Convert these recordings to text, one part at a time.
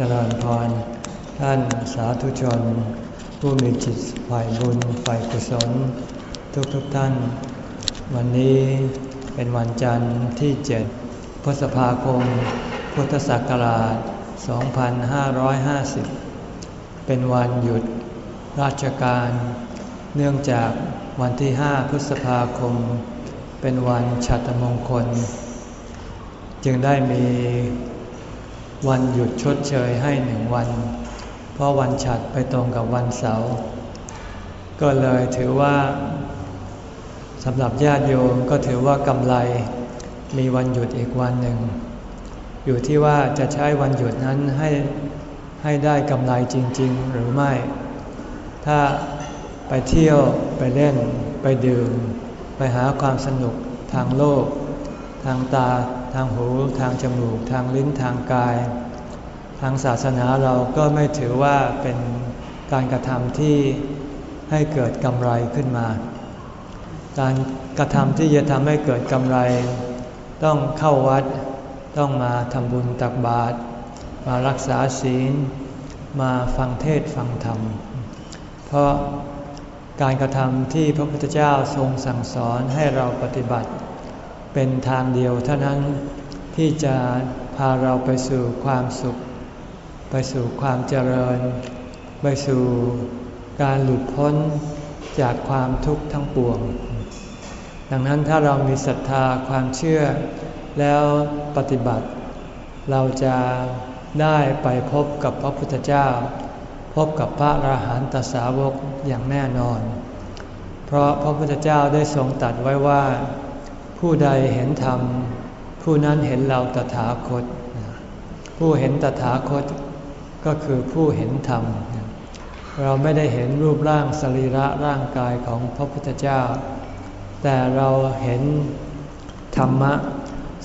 เจริญพร ท่านสาธุชน ผู้มีจิตฝ่ายบุญฝ่ายกุศล ทุกทุกท่าน วันนี้เป็นวันจันทร์ที่ 7 พฤษภาคม พุทธศักราช 2550 เป็นวันหยุดราชการ เนื่องจากวันที่ 5 พฤษภาคม เป็นวันฉัตมงคล จึงได้มี วันหยุดชดเชยให้หนึ่งวัน เพราะวันฉัดไปตรงกับวันเสาร์ก็เลยถือว่าสำหรับญาติโยมก็ถือว่ากำไรมีวันหยุดอีกวันหนึ่ง อยู่ที่ว่าจะใช้วันหยุดนั้นให้ให้ได้กำไรจริง ๆ หรือไม่ ถ้าไปเที่ยวไปเล่น ไปดื่ม ไปหาความสนุกทางโลก ทางตา ทางหูทางจมูก ทางลิ้นทางกาย ทางศาสนาเราก็ไม่ถือว่าเป็นการกระทำที่ให้เกิดกำไรขึ้นมา การกระทำที่จะทำให้เกิดกำไร ต้องเข้าวัด ต้องมาทำบุญตักบาตรมารักษาศีล มาฟังเทศฟังธรรม เพราะการกระทำที่พระพุทธเจ้าทรงสั่งสอนให้เราปฏิบัติ เป็นทางเดียวเท่านั้นที่จะพาเราไปสู่ความสุข ไปสู่ความเจริญ ไปสู่การหลุดพ้นจากความทุกข์ทั้งปวง ดังนั้นถ้าเรามีศรัทธาความเชื่อ แล้วปฏิบัติ เราจะได้ไปพบกับพระพุทธเจ้า พบกับพระอรหันตสาวกอย่างแน่นอน เพราะพระพุทธเจ้าได้ทรงตัดไว้ว่า ผู้ใดเห็นธรรม ผู้นั้นเห็นเราตถาคต ผู้เห็นตถาคตก็คือผู้เห็นธรรม เราไม่ได้เห็นรูปร่างสรีระร่างกายของพระพุทธเจ้า แต่เราเห็นธรรมะ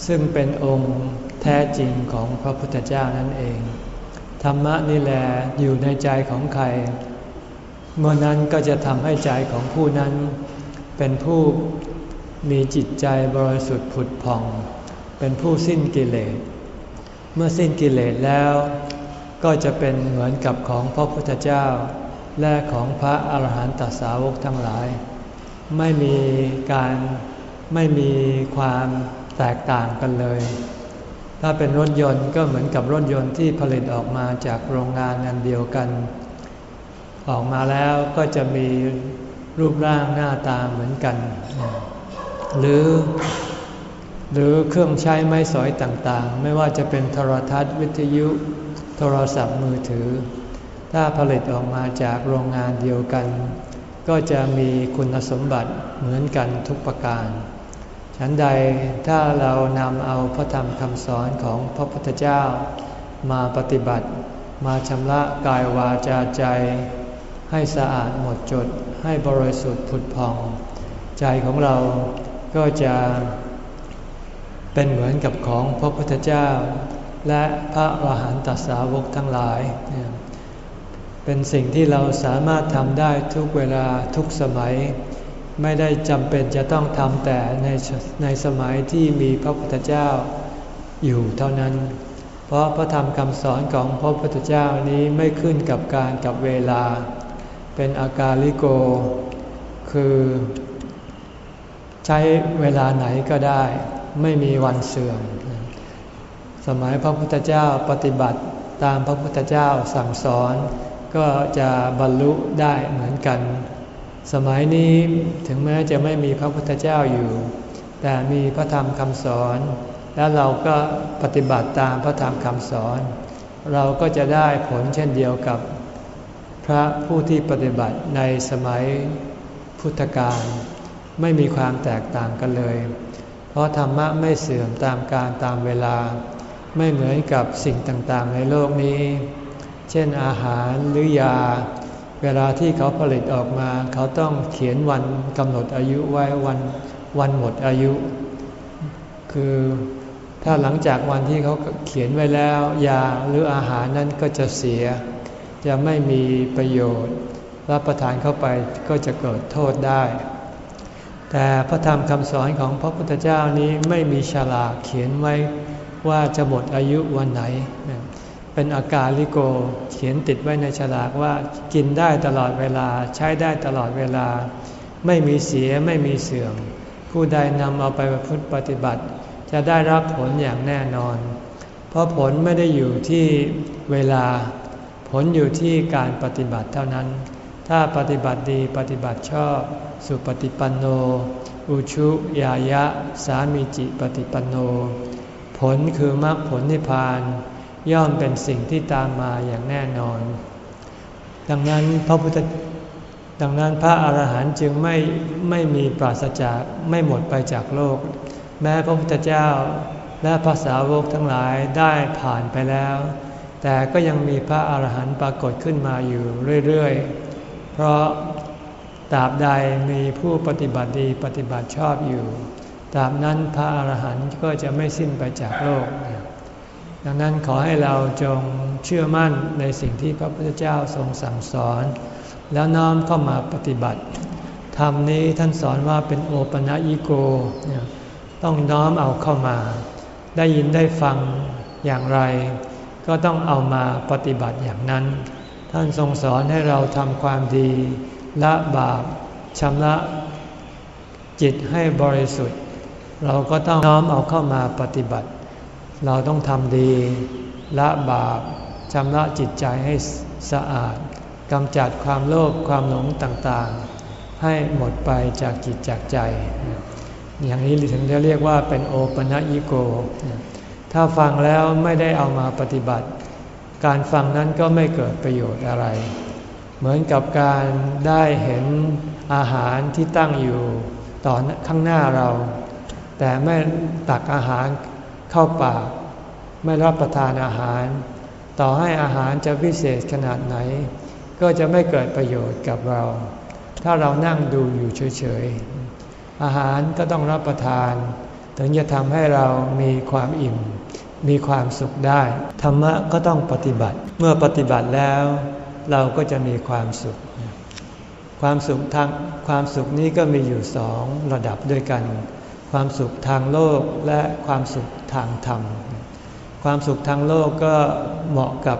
ซึ่งเป็นองค์แท้จริงของพระพุทธเจ้านั่นเอง ธรรมะนี่แหละอยู่ในใจของใคร เมื่อนั้นก็จะทำให้ใจของผู้นั้นเป็นผู้ มีจิตใจบริสุทธิ์ผุดผ่อง เป็นผู้สิ้นกิเลส เมื่อสิ้นกิเลสแล้ว ก็จะเป็นเหมือนกับของพระพุทธเจ้า และของพระอาหารหันตสาวกทั้งหลาย ไม่มีการไม่มีความแตกต่างกันเลย ถ้าเป็นรถยนต์ก็เหมือนกับรถยนต์ที่ผลิตออกมาจากโรงงานอันเดียวกัน ออกมาแล้วก็จะมีรูปร่างหน้าตาเหมือนกัน หรือ หรือเครื่องใช้ไม้สอยต่างๆ ไม่ว่าจะเป็นโทรทัศน์วิทยุโทรศัพท์มือถือ ถ้าผลิตออกมาจากโรงงานเดียวกัน ก็จะมีคุณสมบัติเหมือนกันทุกประการ ฉันใดถ้าเรานำเอาพระธรรมคำสอนของพระพุทธเจ้า มาปฏิบัติ มาชำระกายวาจาใจ ให้สะอาดหมดจดให้บริสุทธิ์ผุดพอง ใจของเรา ก็จะเป็นเหมือนกับของพระพุทธเจ้า และพระอรหันตสาวกทั้งหลาย เป็นสิ่งที่เราสามารถทำได้ทุกเวลาทุกสมัย ไม่ได้จำเป็นจะต้องทำแต่ในในสมัยที่มีพระพุทธเจ้าอยู่เท่านั้น เพราะพระธรรมคำสอนของพระพุทธเจ้านี้ไม่ขึ้นกับการกับเวลา เป็นอากาลิโก คือ ใช้เวลาไหนก็ได้ ไม่มีวันเสื่อม สมัยพระพุทธเจ้าปฏิบัติตามพระพุทธเจ้าสั่งสอน ก็จะบรรลุได้เหมือนกัน สมัยนี้ถึงแม้จะไม่มีพระพุทธเจ้าอยู่ แต่มีพระธรรมคำสอน แล้วเราก็ปฏิบัติตามพระธรรมคำสอน เราก็จะได้ผลเช่นเดียวกับพระผู้ที่ปฏิบัติในสมัยพุทธกาล ไม่มีความแตกต่างกันเลย เพราะธรรมะไม่เสื่อมตามการตามเวลา ไม่เหมือนกับสิ่งต่างๆ ในโลกนี้ เช่นอาหารหรือยา เวลาที่เขาผลิตออกมา เขาต้องเขียนวันกำหนดอายุไว้วันวันหมดอายุ คือถ้าหลังจากวันที่เขาเขียนไว้แล้ว ยาหรืออาหารนั้นก็จะเสีย จะไม่มีประโยชน์ รับประทานเข้าไปก็จะเกิดโทษได้ แต่พระธรรมคำสอนของพระพุทธเจ้านี้ไม่มีฉลากเขียนไว้ว่าจะหมดอายุวันไหน เป็นอากาลิโกเขียนติดไว้ในฉลากว่ากินได้ตลอดเวลาใช้ได้ตลอดเวลา ไม่มีเสียไม่มีเสื่อม ผู้ใดนำเอาไปประพฤติปฏิบัติ จะได้รับผลอย่างแน่นอน เพราะผลไม่ได้อยู่ที่เวลา ผลอยู่ที่การปฏิบัติเท่านั้น ถ้าปฏิบัติดีปฏิบัติชอบ สุปฏิปันโน อุชุยายะ สามีจิปฏิปันโน ผลคือมรรคผลนิพพาน ย่อมเป็นสิ่งที่ตามมาอย่างแน่นอน ดังนั้นพระพุทธดังนั้นพระอาหารหันต์จึงไม่ไม่มีปราศจากไม่หมดไปจากโลก แม้พระพุทธเจ้าและภาษาวกทั้งหลายได้ผ่านไปแล้ว แต่ก็ยังมีพระอาหารหันต์ปรากฏขึ้นมาอยู่เรื่อยๆ เพราะตราบใดมีผู้ปฏิบัติดีปฏิบัติชอบอยู่ตราบนั้นพระอาหารหันต์ก็จะไม่สิ้นไปจากโลก ดังนั้นขอให้เราจงเชื่อมั่นในสิ่งที่พระพุทธเจ้าทรงสั่งสอน แล้วน้อมเข้ามาปฏิบัติธรรมนี้ท่านสอนว่าเป็นโอปะยิโก ต้องน้อมเอาเข้ามา ได้ยินได้ฟังอย่างไร ก็ต้องเอามาปฏิบัติอย่างนั้น ท่านทรงสอนให้เราทำความดี ละบาปชำระจิตให้บริสุทธิ์ เราก็ต้องน้อมเอาเข้ามาปฏิบัติ เราต้องทำดี ละบาปชำระจิตใจให้สะอาดกำจัดความโลภความหลงต่างๆ ให้หมดไปจากจิตจากใจ อย่างนี้ถึงจะเรียกว่าเป็นโอปะยิโก ถ้าฟังแล้วไม่ได้เอามาปฏิบัติ การฟังนั้นก็ไม่เกิดประโยชน์อะไร เหมือนกับการได้เห็นอาหารที่ตั้งอยู่ต่อข้างหน้าเรา แต่ไม่ตักอาหารเข้าปาก ไม่รับประทานอาหาร ต่อให้อาหารจะพิเศษขนาดไหน ก็จะไม่เกิดประโยชน์กับเรา ถ้าเรานั่งดูอยู่เฉยๆอาหารก็ต้องรับประทาน ถึงจะทำให้เรามีความอิ่ม มีความสุขได้ ธรรมะก็ต้องปฏิบัติ เมื่อปฏิบัติแล้ว เราก็จะมีความสุข ความสุขทางความสุขนี้ก็มีอยู่สองระดับด้วยกัน ความสุขทางโลกและความสุขทางธรรม ความสุขทางโลกก็เหมาะกับ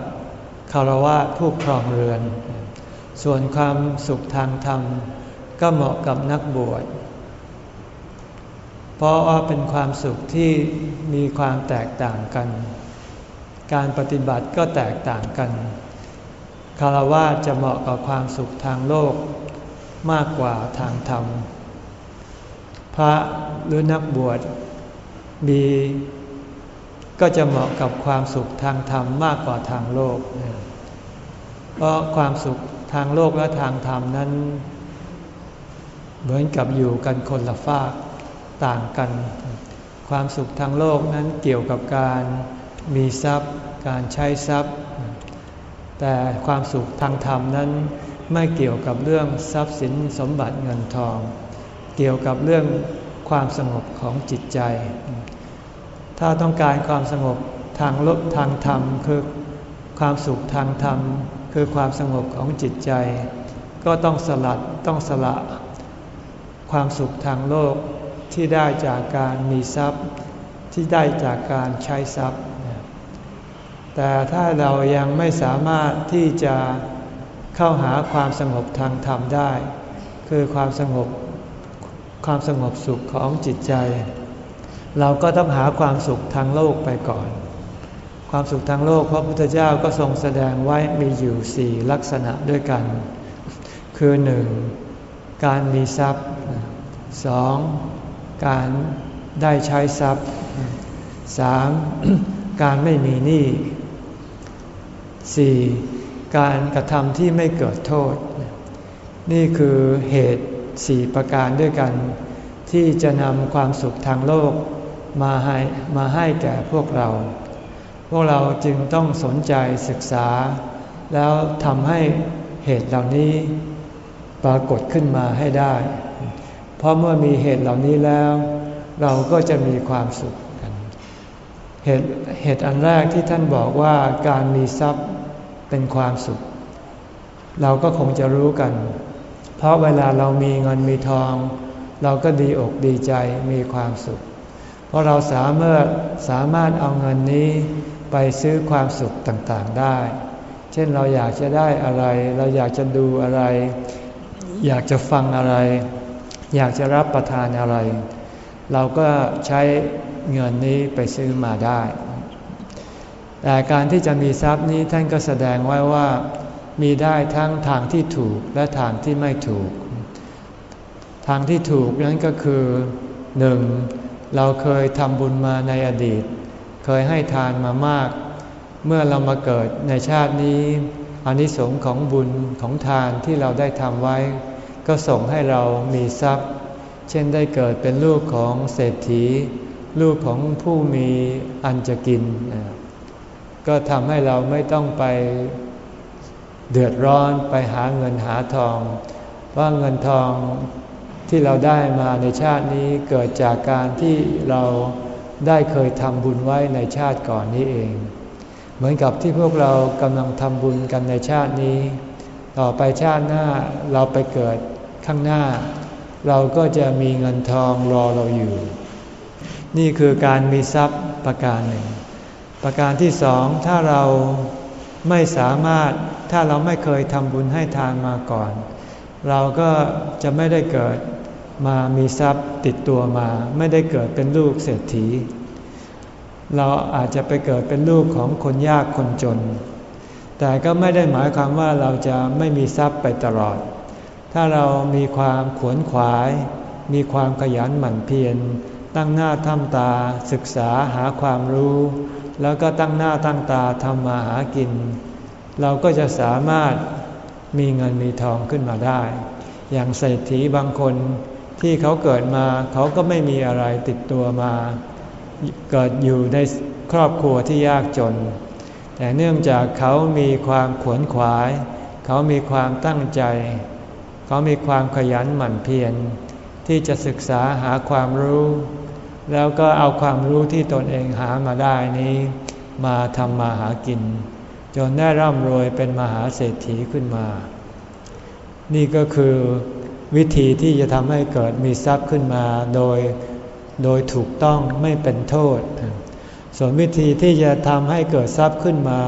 คารวะผู้ครองเรือน ส่วนความสุขทางธรรม ก็เหมาะกับนักบวช เพราะว่าเป็นความสุขที่มีความแตกต่างกัน การปฏิบัติก็แตกต่างกัน คารวะจะเหมาะกับความสุขทางโลกมากกว่าทางธรรม พระหรือนักบวชมีก็จะเหมาะกับความสุขทางธรรมมากกว่าทางโลก เพราะความสุขทางโลกและทางธรรมนั้น เหมือนกับอยู่กันคนละฝาก ต่างกัน ความสุขทางโลกนั้นเกี่ยวกับการมีทรัพย์ การใช้ทรัพย์ แต่ความสุขทางธรรมนั้นไม่เกี่ยวกับเรื่องทรัพย์สินสมบัติเงินทอง เกี่ยวกับเรื่องความสงบของจิตใจ ถ้าต้องการความสงบทางลบทางธรรมคือความสุขทางธรรม คือความสงบของจิตใจ ก็ต้องสลัดต้องสละ ความสุขทางโลก ที่ได้จากการมีทรัพย์ ที่ได้จากการใช้ทรัพย์ แต่ถ้าเรายังไม่สามารถที่จะเข้าหาความสงบทางธรรมได้ คือความสงบความสงบสุขของจิตใจ เราก็ต้องหาความสุขทางโลกไปก่อน ความสุขทางโลกพระพุทธเจ้าก็ทรงแสดงไว้มีอยู่สี่ลักษณะด้วยกัน คือหนึ่งการมีทรัพย์สอง การได้ใช้ทรัพย์สามการไม่มีหนี้สี่การกระทำที่ไม่เกิดโทษ นี่คือเหตุสี่ประการด้วยกัน ที่จะนำความสุขทางโลกมาให้มาให้แก่พวกเรา พวกเราจึงต้องสนใจศึกษา แล้วทำให้เหตุเหล่านี้ปรากฏขึ้นมาให้ได้ ราะเมื่อมีเหตุเหล่านี้แล้ว เราก็จะมีความสุขกัน เหตุเหตุอันแรกที่ท่านบอกว่าการมีทรัพย์เป็นความสุข เราก็คงจะรู้กัน เพราะเวลาเรามีเงินมีทอง เราก็ดีอกดีใจมีความสุข เพราะเราสามารถสามารถเอาเงินนี้ไปซื้อความสุขต่างๆได้ เช่นเราอยากจะได้อะไร เราอยากจะดูอะไร อยากจะฟังอะไร อยากจะรับประทานอะไร เราก็ใช้เงินนี้ไปซื้อมาได้ แต่การที่จะมีทรัพย์นี้ท่านก็แสดงไว้ว่า มีได้ทั้งทางที่ถูกและทางที่ไม่ถูก ทางที่ถูกนั้นก็คือหนึ่งเราเคยทำบุญมาในอดีต เคยให้ทานมามาก เมื่อเรามาเกิดในชาตินี้อานิสงส์ของบุญของทานที่เราได้ทำไว้ ก็ส่งให้เรามีทรัพย์ เช่นได้เกิดเป็นลูกของเศรษฐี ลูกของผู้มีอันจะกิน ก็ทำให้เราไม่ต้องไปเดือดร้อนไปหาเงินหาทองเพราะเงินทองที่เราได้มาในชาตินี้เกิดจากการที่เราได้เคยทำบุญไว้ในชาติก่อนนี้เอง เหมือนกับที่พวกเรากำลังทำบุญกันในชาตินี้ ต่อไปชาติหน้าเราไปเกิด ข้างหน้า เราก็จะมีเงินทองรอเราอยู่ นี่คือการมีทรัพย์ประการหนึ่ง ประการที่สองถ้าเราไม่สามารถถ้าเราไม่เคยทำบุญให้ทานมาก่อน เราก็จะไม่ได้เกิดมามีทรัพย์ติดตัวมา ไม่ได้เกิดเป็นลูกเศรษฐี เราอาจจะไปเกิดเป็นลูกของคนยากคนจน แต่ก็ไม่ได้หมายความว่าเราจะไม่มีทรัพย์ไปตลอด ถ้าเรามีความขวนขวาย มีความขยันหมั่นเพียร ตั้งหน้าทำตาศึกษาหาความรู้ แล้วก็ตั้งหน้าตั้งตาทำมาหากิน เราก็จะสามารถมีเงินมีทองขึ้นมาได้ อย่างเศรษฐีบางคนที่เขาเกิดมาเขาก็ไม่มีอะไรติดตัวมา เกิดอยู่ในครอบครัวที่ยากจน แต่เนื่องจากเขามีความขวนขวาย เขามีความตั้งใจ เขามีความขยันหมั่นเพียรที่จะศึกษาหาความรู้ แล้วก็เอาความรู้ที่ตนเองหามาได้นี้ มาทำมาหากิน จนได้ร่ำรวยเป็นมหาเศรษฐีขึ้นมา นี่ก็คือวิธีที่จะทำให้เกิดมีทรัพย์ขึ้นมาโดยโดยถูกต้องไม่เป็นโทษ ส่วนวิธีที่จะทำให้เกิดทรัพย์ขึ้นมา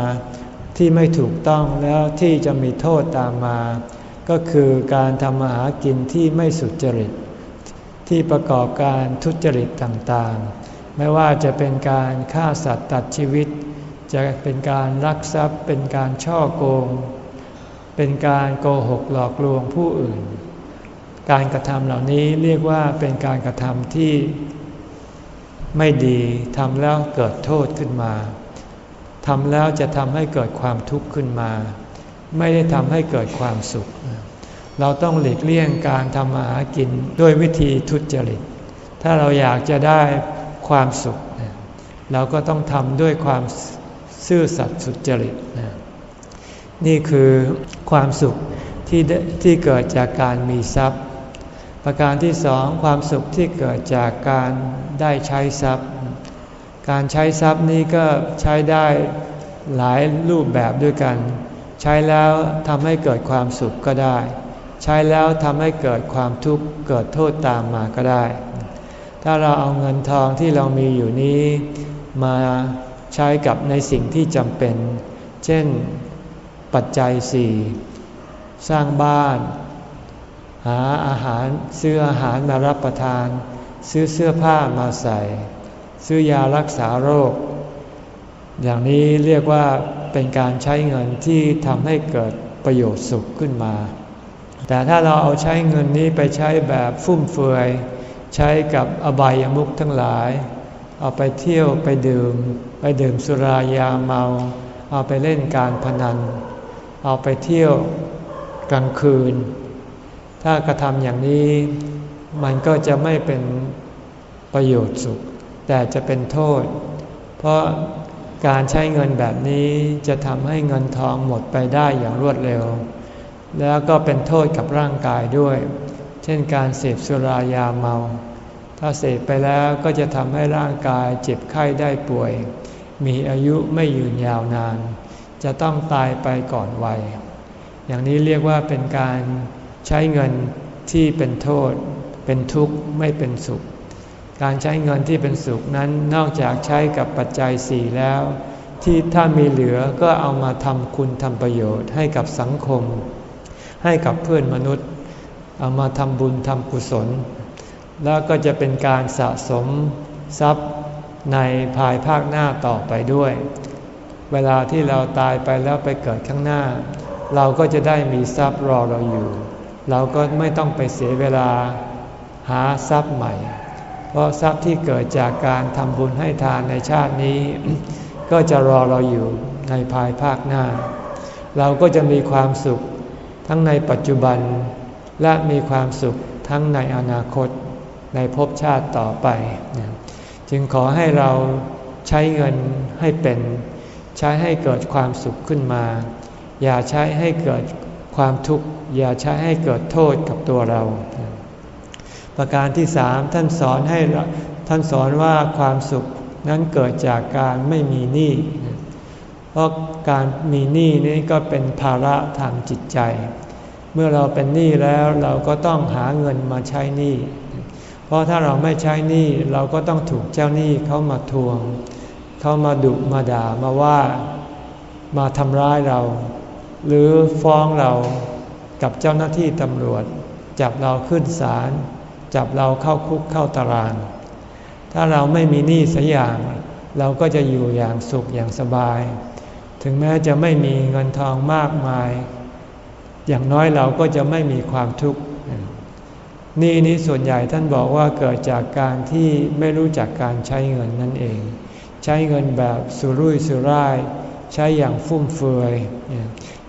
ที่ไม่ถูกต้องแล้วที่จะมีโทษตามมา ก็คือการทำมาหากินที่ไม่สุจริต ที่ประกอบการทุจริตต่างๆ ไม่ว่าจะเป็นการฆ่าสัตว์ตัดชีวิต จะเป็นการลักทรัพย์ เป็นการช่อโกง เป็นการโกหกหลอกลวงผู้อื่น การกระทำเหล่านี้เรียกว่าเป็นการกระทำที่ไม่ดีทำแล้วเกิดโทษขึ้นมาทำแล้วจะทำให้เกิดความทุกข์ขึ้นมา ไม่ได้ทำให้เกิดความสุข เราต้องหลีกเลี่ยงการทำมาหากินด้วยวิธีทุจริต ถ้าเราอยากจะได้ความสุข เราก็ต้องทำด้วยความซื่อสัตย์สุจริต นี่คือความสุขที่ที่เกิดจากการมีทรัพย์ ประการที่สองความสุขที่เกิดจากการได้ใช้ทรัพย์ การใช้ทรัพย์นี้ก็ใช้ได้หลายรูปแบบด้วยกัน ช้แล้วทำให้เกิดความสุขก็ได้ ใช้แล้วทำให้เกิดความทุกข์เกิดโทษตามมาก็ได้ ถ้าเราเอาเงินทองที่เรามีอยู่นี้ มาใช้กับในสิ่งที่จำเป็น เช่น ปัจจัยสี่สร้างบ้าน หาอาหารซื้ออาหารมารับประทาน ซื้อเสื้อผ้ามาใส่ ซื้อยารักษาโรค อย่างนี้เรียกว่า เป็นการใช้เงินที่ทำให้เกิดประโยชน์สุขขึ้นมา แต่ถ้าเราเอาใช้เงินนี้ไปใช้แบบฟุ่มเฟือย ใช้กับอบายามุขทั้งหลาย เอาไปเที่ยวไปดื่ม ไปดื่มสุรายาเมา เอาไปเล่นการพนัน เอาไปเที่ยวกลางคืน ถ้ากระทำอย่างนี้มันก็จะไม่เป็นประโยชน์สุข แต่จะเป็นโทษ เพราะ การใช้เงินแบบนี้จะทำให้เงินทองหมดไปได้อย่างรวดเร็ว แล้วก็เป็นโทษกับร่างกายด้วย เช่นการเสพสุรายาเมา ถ้าเสพไปแล้วก็จะทำให้ร่างกายเจ็บไข้ได้ป่วย มีอายุไม่ยืนยาวนาน จะต้องตายไปก่อนวัย อย่างนี้เรียกว่าเป็นการใช้เงินที่เป็นโทษ เป็นทุกข์ไม่เป็นสุข การใช้เงินที่เป็นสุขนั้นนอกจากใช้กับปัจจัยสี่แล้ว ที่ถ้ามีเหลือก็เอามาทำคุณทำประโยชน์ให้กับสังคม ให้กับเพื่อนมนุษย์ เอามาทำบุญทำกุศล แล้วก็จะเป็นการสะสมทรัพย์ในภายภาคหน้าต่อไปด้วย เวลาที่เราตายไปแล้วไปเกิดข้างหน้า เราก็จะได้มีทรัพย์รอเราอยู่ เราก็ไม่ต้องไปเสียเวลาหาทรัพย์ใหม่ ราะทรัพย์ที่เกิดจากการทำบุญให้ทานในชาตินี้ ก็จะรอเราอยู่ในภายภาคหน้า เราก็จะมีความสุขทั้งในปัจจุบัน และมีความสุขทั้งในอนาคตในภพชาติต่อไป จึงขอให้เราใช้เงินให้เป็น ใช้ให้เกิดความสุขขึ้นมา อย่าใช้ให้เกิดความทุกข์ อย่าใช้ให้เกิดโทษกับตัวเรา ประการที่สามท่านสอนให้ท่านสอนว่าความสุขนั้นเกิดจากการไม่มีหนี้ เพราะการมีหนี้นี้ก็เป็นภาระทางจิตใจ เมื่อเราเป็นหนี้แล้วเราก็ต้องหาเงินมาใช้หนี้ เพราะถ้าเราไม่ใช้หนี้เราก็ต้องถูกเจ้าหนี้เขามาทวง เขามาดุมาด่ามาว่ามาทำร้ายเรา หรือฟ้องเรากับเจ้าหน้าที่ตำรวจ จับเราขึ้นศาล จับเราเข้าคุกเข้าตาราง ถ้าเราไม่มีหนี้สักอย่าง เราก็จะอยู่อย่างสุขอย่างสบาย ถึงแม้จะไม่มีเงินทองมากมาย อย่างน้อยเราก็จะไม่มีความทุกข์หนี่นี้ส่วนใหญ่ท่านบอกว่าเกิดจากการที่ไม่รู้จักการใช้เงินนั่นเอง ใช้เงินแบบสุรุ่ยสุร่าย ใช้อย่างฟุ่มเฟือย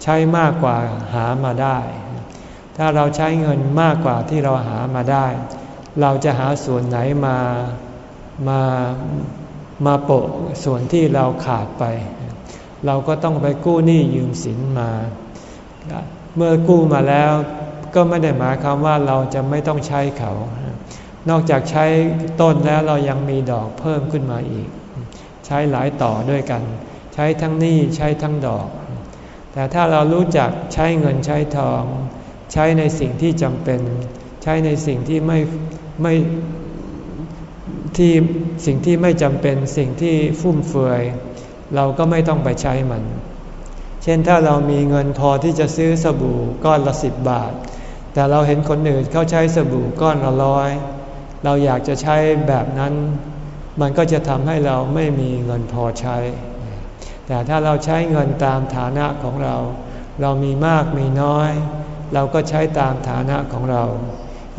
ใช้มากกว่าหามาได้ ถ้าเราใช้เงินมากกว่าที่เราหามาได้ เราจะหาส่วนไหนมามามาโปะส่วนที่เราขาดไป เราก็ต้องไปกู้หนี้ยืมสินมา เมื่อกู้มาแล้วก็ไม่ได้หมายความว่าเราจะไม่ต้องใช้เขา นอกจากใช้ต้นแล้วเรายังมีดอกเพิ่มขึ้นมาอีก ใช้หลายต่อด้วยกัน ใช้ทั้งหนี้ใช้ทั้งดอก แต่ถ้าเรารู้จักใช้เงินใช้ทอง ใช้ในสิ่งที่จำเป็น ใช้ในสิ่งที่ไม่ไม่ที่สิ่งที่ไม่จำเป็นสิ่งที่ฟุ่มเฟือย เราก็ไม่ต้องไปใช้มัน เช่นถ้าเรามีเงินพอที่จะซื้อสบู่ก้อนละสิบบาท แต่เราเห็นคนอื่นเขาใช้สบู่ก้อนละร้อยเราอยากจะใช้แบบนั้น มันก็จะทำให้เราไม่มีเงินพอใช้ แต่ถ้าเราใช้เงินตามฐานะของเรา เรามีมากมีน้อย เราก็ใช้ตามฐานะของเรา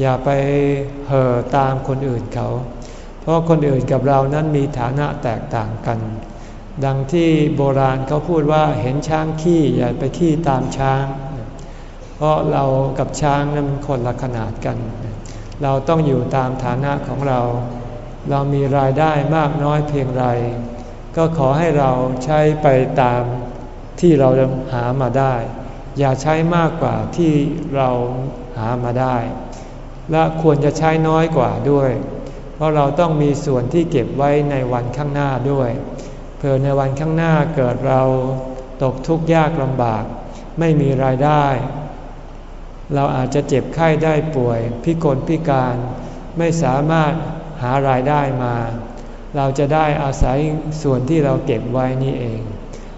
อย่าไปเห่อตามคนอื่นเขา เพราะคนอื่นกับเรานั้นมีฐานะแตกต่างกัน ดังที่โบราณเขาพูดว่าเห็นช้างขี้อย่าไปขี้ตามช้าง เพราะเรากับช้างนั้นมันคนละขนาดกัน เราต้องอยู่ตามฐานะของเรา เรามีรายได้มากน้อยเพียงไร ก็ขอให้เราใช้ไปตามที่เราหามาได้ อย่าใช้มากกว่าที่เราหามาได้ และควรจะใช้น้อยกว่าด้วย เพราะเราต้องมีส่วนที่เก็บไว้ในวันข้างหน้าด้วยเผื่อในวันข้างหน้าเกิดเราตกทุกข์ยากลำบาก ไม่มีรายได้ เราอาจจะเจ็บไข้ได้ป่วย พิกลพิการ ไม่สามารถหารายได้มา เราจะได้อาศัยส่วนที่เราเก็บไว้นี่เอง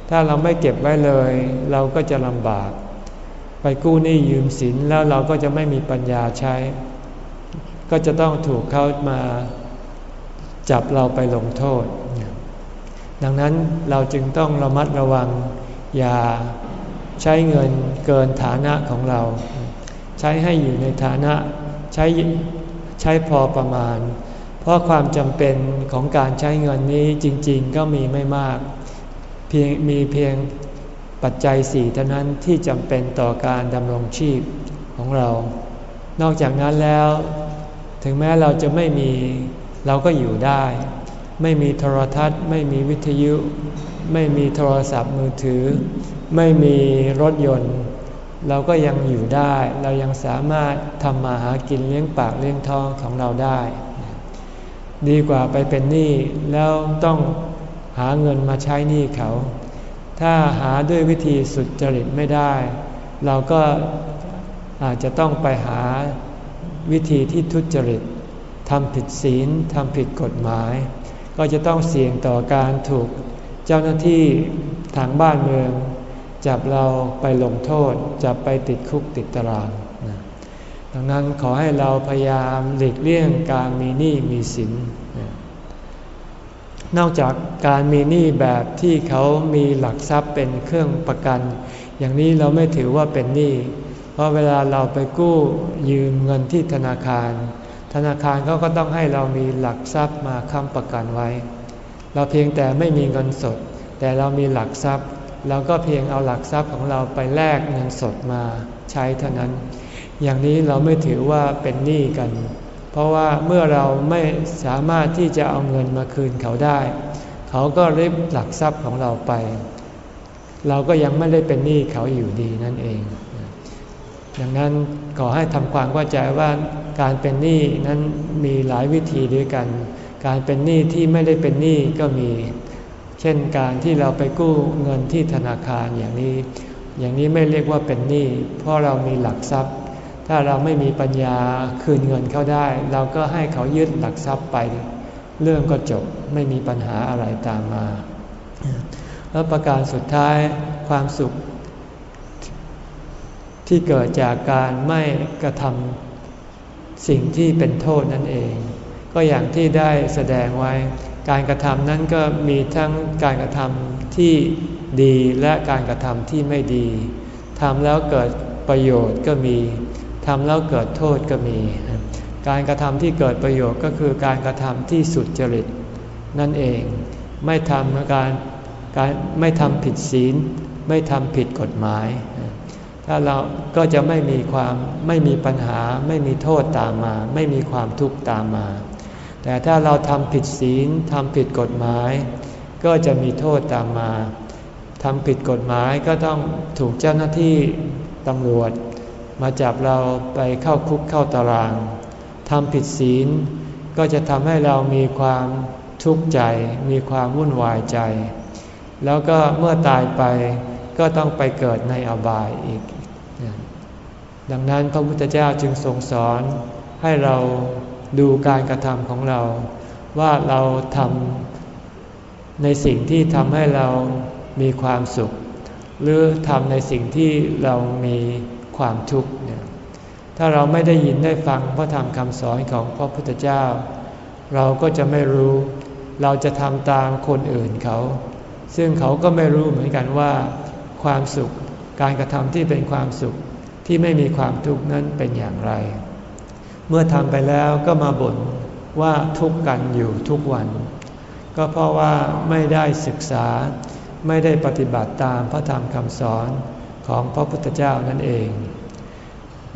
ถ้าเราไม่เก็บไว้เลย เราก็จะลำบาก ไปกู้หนี้ยืมสินแล้วเราก็จะไม่มีปัญญาใช้ ก็จะต้องถูกเขามาจับเราไปลงโทษ ดังนั้นเราจึงต้องระมัดระวัง อย่าใช้เงินเกินฐานะของเรา ใช้ให้อยู่ในฐานะใช้ใช้พอประมาณ เพราะความจำเป็นของการใช้เงินนี้จริง ๆ ก็มีไม่มาก เพียงมีเพียง ปัจจัยสี่เท่านั้นที่จำเป็นต่อการดำรงชีพของเรา นอกจากนั้นแล้ว ถึงแม้เราจะไม่มีเราก็อยู่ได้ ไม่มีโทรทัศน์ ไม่มีวิทยุ ไม่มีโทรศัพท์มือถือ ไม่มีรถยนต์ เราก็ยังอยู่ได้ เรายังสามารถทำมาหากินเลี้ยงปากเลี้ยงท้องของเราได้ ดีกว่าไปเป็นหนี้แล้วต้องหาเงินมาใช้หนี้เขา ถ้าหาด้วยวิธีสุดจริตไม่ได้ เราก็อาจจะต้องไปหาวิธีที่ทุจริตทำผิดศีลทำผิดกฎหมาย ก็จะต้องเสี่ยงต่อการถูกเจ้าหน้าที่ทางบ้านเมือง จับเราไปลงโทษ จับไปติดคุกติดตาราง ดังนั้นขอให้เราพยายามหลีกเลี่ยงการมีหนี้มีสิน นอกจากการมีหนี้แบบที่เขามีหลักทรัพย์เป็นเครื่องประกัน อย่างนี้เราไม่ถือว่าเป็นหนี้ เพราะเวลาเราไปกู้ยืมเงินที่ธนาคาร ธนาคารเขาก็ต้องให้เรามีหลักทรัพย์มาค้ำประกันไว้ เราเพียงแต่ไม่มีเงินสด แต่เรามีหลักทรัพย์เราก็เพียงเอาหลักทรัพย์ของเราไปแลกเงินสดมาใช้เท่านั้น อย่างนี้เราไม่ถือว่าเป็นหนี้กัน เพราะว่าเมื่อเราไม่สามารถที่จะเอาเงินมาคืนเขาได้ เขาก็ริบหลักทรัพย์ของเราไป เราก็ยังไม่ได้เป็นหนี้เขาอยู่ดีนั่นเอง ดังนั้นขอให้ทำความเข้าใจว่าการเป็นหนี้นั้นมีหลายวิธีด้วยกัน การเป็นหนี้ที่ไม่ได้เป็นหนี้ก็มี เช่นการที่เราไปกู้เงินที่ธนาคารอย่างนี้ อย่างนี้ไม่เรียกว่าเป็นหนี้เพราะเรามีหลักทรัพย์ ถ้าเราไม่มีปัญญาคืนเงินเขาได้ เราก็ให้เขายึดหลักทรัพย์ไป เรื่องก็จบไม่มีปัญหาอะไรตามมา แล้วประการสุดท้ายความสุข ที่เกิดจากการไม่กระทำสิ่งที่เป็นโทษนั่นเอง ก็อย่างที่ได้แสดงไว้ การกระทำนั้นก็มีทั้งการกระทำที่ดีและการกระทำที่ไม่ดีทำแล้วเกิดประโยชน์ก็มี ทำแล้วเกิดโทษก็มี การกระทำที่เกิดประโยชน์ก็คือการกระทำที่สุดจริต นั่นเองไม่ทำการการไม่ทำผิดศีล ไม่ทำผิดกฎหมาย ถ้าเราก็จะไม่มีความไม่มีปัญหาไม่มีโทษตามมา ไม่มีความทุกข์ตามมา แต่ถ้าเราทำผิดศีลทำผิดกฎหมาย ก็จะมีโทษตามมาทำผิดกฎหมายก็ต้องถูกเจ้าหน้าที่ตำรวจ มาจับเราไปเข้าคุกเข้าตารางทำผิดศีลก็จะทำให้เรามีความทุกข์ใจ มีความวุ่นวายใจ แล้วก็เมื่อตายไปก็ต้องไปเกิดในอบายอีก ดังนั้นพระพุทธเจ้าจึงทรงสอนให้เราดูการกระทำของเรา ว่าเราทำในสิ่งที่ทำให้เรามีความสุข หรือทำในสิ่งที่เรามี ความทุกข์เนี่ยถ้าเราไม่ได้ยินได้ฟังพระธรรมคำสอนของพระพุทธเจ้า เราก็จะไม่รู้ เราจะทำตามคนอื่นเขา ซึ่งเขาก็ไม่รู้เหมือนกันว่า ความสุขการกระทำที่เป็นความสุขที่ไม่มีความทุกข์นั้นเป็นอย่างไร เมื่อทำไปแล้วก็มาบ่นว่าทุกข์กันอยู่ทุกวัน ก็เพราะว่าไม่ได้ศึกษาไม่ได้ปฏิบัติตามพระธรรมคำสอน ของพระพุทธเจ้านั่นเอง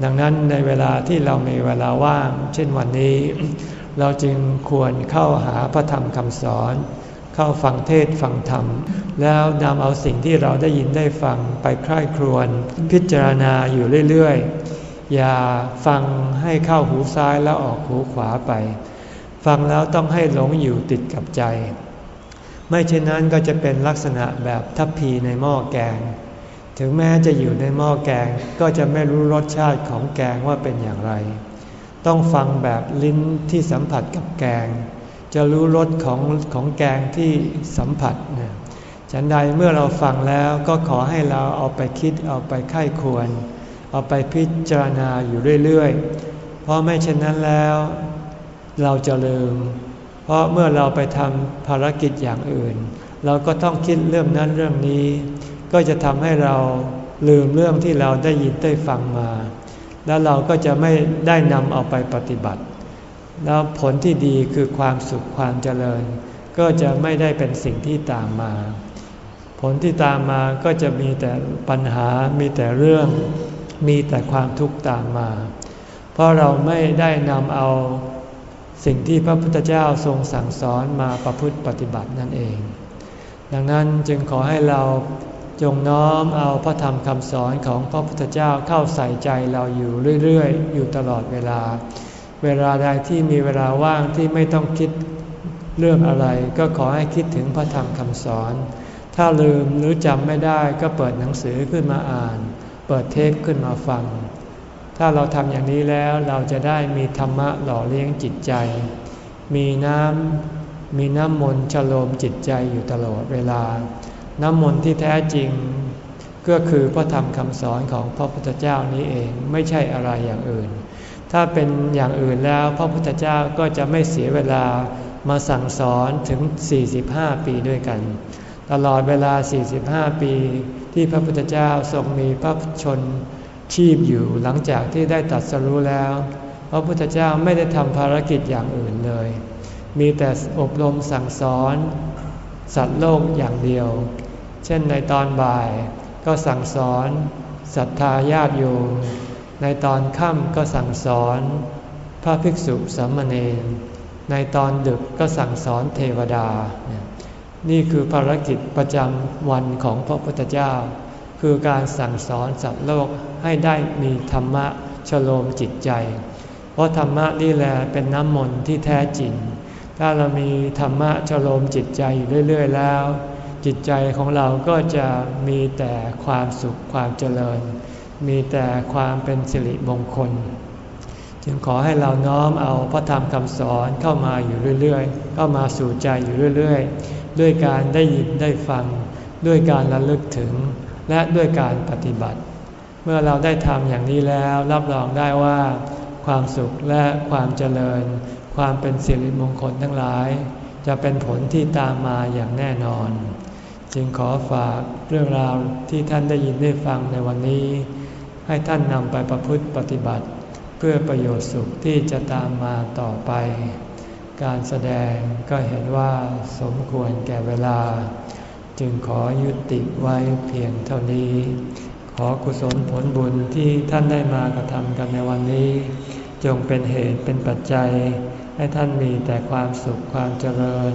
ดังนั้นในเวลาที่เรามีเวลาว่าง เช่นวันนี้ เราจึงควรเข้าหาพระธรรมคำสอน เข้าฟังเทศฟังธรรม แล้วนำเอาสิ่งที่เราได้ยินได้ฟังไปคร่ครวญพิจารณาอยู่เรื่อยๆ อย่าฟังให้เข้าหูซ้ายแล้วออกหูขวาไป ฟังแล้วต้องให้หลงอยู่ติดกับใจไม่เช่นนั้นก็จะเป็นลักษณะแบบทัพพีในหม้อแกง ถึงแม้จะอยู่ในหม้อแกงก็จะไม่รู้รสชาติของแกงว่าเป็นอย่างไร ต้องฟังแบบลิ้นที่สัมผัสกับแกง จะรู้รสของของแกงที่สัมผัสนะฉันใดเมื่อเราฟังแล้วก็ขอให้เราเอาไปคิดเอาไปไข้ควร เอาไปพิจารณาอยู่เรื่อยๆ เพราะไม่เช่นนั้นแล้ว เราจะลืม เพราะเมื่อเราไปทำภารกิจอย่างอื่น เราก็ต้องคิดเรื่องนั้นเรื่องนี้ ก็จะทำให้เราลืมเรื่องที่เราได้ยินได้ฟังมา แล้วเราก็จะไม่ได้นำเอาไปปฏิบัติ แล้วผลที่ดีคือความสุขความเจริญ ก็จะไม่ได้เป็นสิ่งที่ตามมา ผลที่ตามมาก็จะมีแต่ปัญหามีแต่เรื่อง มีแต่ความทุกข์ตามมา เพราะเราไม่ได้นำเอาสิ่งที่พระพุทธเจ้าทรงสั่งสอนมาประพฤติปฏิบัตินั่นเอง ดังนั้นจึงขอให้เรา จงน้อมเอาพระธรรมคำสอนของพระพุทธเจ้าเข้าใส่ใจเราอยู่เรื่อยๆ อยู่ตลอดเวลา เวลาใดที่มีเวลาว่างที่ไม่ต้องคิดเรื่องอะไร ก็ขอให้คิดถึงพระธรรมคำสอน ถ้าลืมหรือจำไม่ได้ก็เปิดหนังสือขึ้นมาอ่าน เปิดเทปขึ้นมาฟัง ถ้าเราทำอย่างนี้แล้วเราจะได้มีธรรมะหล่อเลี้ยงจิตใจ มีน้ำมีน้ำมนต์ฉโลมจิตใจอยู่ตลอดเวลา น้ำมนต์ที่แท้จริง ก็คือพระธรรมคำสอนของพระพุทธเจ้านี้เองไม่ใช่อะไรอย่างอื่น ถ้าเป็นอย่างอื่นแล้วพระพุทธเจ้าก็จะไม่เสียเวลามาสั่งสอนถึง 45 ปีด้วยกัน ตลอดเวลา 45 ปีที่พระพุทธเจ้าทรงมีพระชนชีพอยู่หลังจากที่ได้ตัดสรู้แล้ว พระพุทธเจ้าไม่ได้ทำภารกิจอย่างอื่นเลย มีแต่อบรมสั่งสอน สัตว์โลกอย่างเดียว เช่นในตอนบ่ายก็สั่งสอนศรัทธาญาติโยมในตอนค่ำก็สั่งสอนพระภิกษุสามเณรในตอนดึกก็สั่งสอนเทวดา นี่คือภารกิจประจำวันของพระพุทธเจ้า คือการสั่งสอนสัตว์โลกให้ได้มีธรรมะชโลมจิตใจ เพราะธรรมะนี่แหละเป็นน้ำมนต์ที่แท้จริง ถ้าเรามีธรรมะชโลมจิตใจอยู่เรื่อย ๆ แล้ว จิตใจของเราก็จะมีแต่ความสุขความเจริญ มีแต่ความเป็นสิริมงคล จึงขอให้เราน้อมเอาพระธรรมคำสอนเข้ามาอยู่เรื่อยๆ เข้ามาสู่ใจอยู่เรื่อยๆ ด้วยการได้ยินได้ฟัง ด้วยการระลึกถึง และด้วยการปฏิบัติ เมื่อเราได้ทำอย่างนี้แล้วรับรองได้ว่า ความสุขและความเจริญ ความเป็นสิริมงคลทั้งหลายจะเป็นผลที่ตามมาอย่างแน่นอน จึงขอฝากเรื่องราวที่ท่านได้ยินได้ฟังในวันนี้ ให้ท่านนำไปประพฤติปฏิบัติ เพื่อประโยชน์สุขที่จะตามมาต่อไป การแสดงก็เห็นว่าสมควรแก่เวลา จึงขอยุติไว้เพียงเท่านี้ ขอกุศลผลบุญที่ท่านได้มากระทำกันในวันนี้ จงเป็นเหตุเป็นปัจจัย ให้ท่านมีแต่ความสุขความเจริญ